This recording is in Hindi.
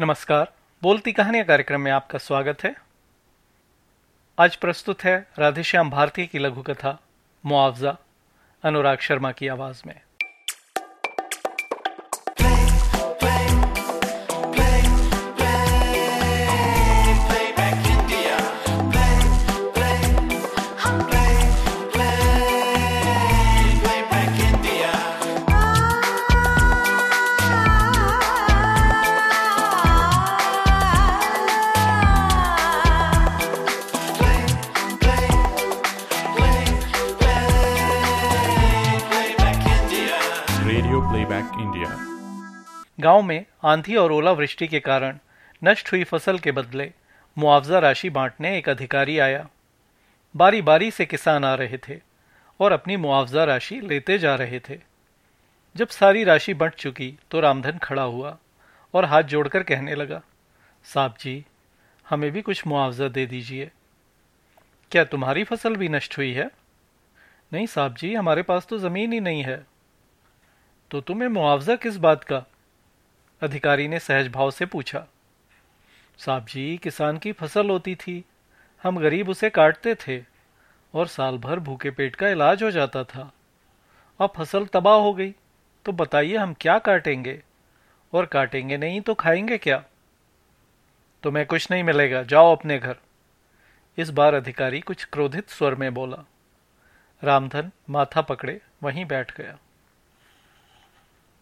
नमस्कार। बोलती कहानियाँ कार्यक्रम में आपका स्वागत है। आज प्रस्तुत है राधेश्याम भारती की लघु कथा मुआवजा, अनुराग शर्मा की आवाज़ में। Radio playback India. गाँव में आंधी और ओलावृष्टि के कारण नष्ट हुई फ़सल के बदले मुआवजा राशि बांटने एक अधिकारी आया। बारी बारी से किसान आ रहे थे और अपनी मुआवजा राशि लेते जा रहे थे। जब सारी राशि बंट चुकी तो रामधन खड़ा हुआ और हाथ जोड़कर कहने लगा, साहब जी, हमें भी कुछ मुआवजा दे दीजिए। क्या तुम्हारी फ़सल भी नष्ट हुई है? नहीं साहब जी, हमारे पास तो ज़मीन ही नहीं है। तो तुम्हें मुआवजा किस बात का? अधिकारी ने सहज भाव से पूछा। साहब जी, किसान की फ़सल होती थी। हम गरीब उसे काटते थे और साल भर भूखे पेट का इलाज हो जाता था। अब फ़सल तबाह हो गई तो बताइए हम क्या काटेंगे? और काटेंगे नहीं तो खाएँगे क्या? तुम्हें कुछ नहीं मिलेगा, जाओ अपने घर। इस बार अधिकारी कुछ क्रोधित स्वर में बोला। रामधन माथा पकड़े, वहीं बैठ गया।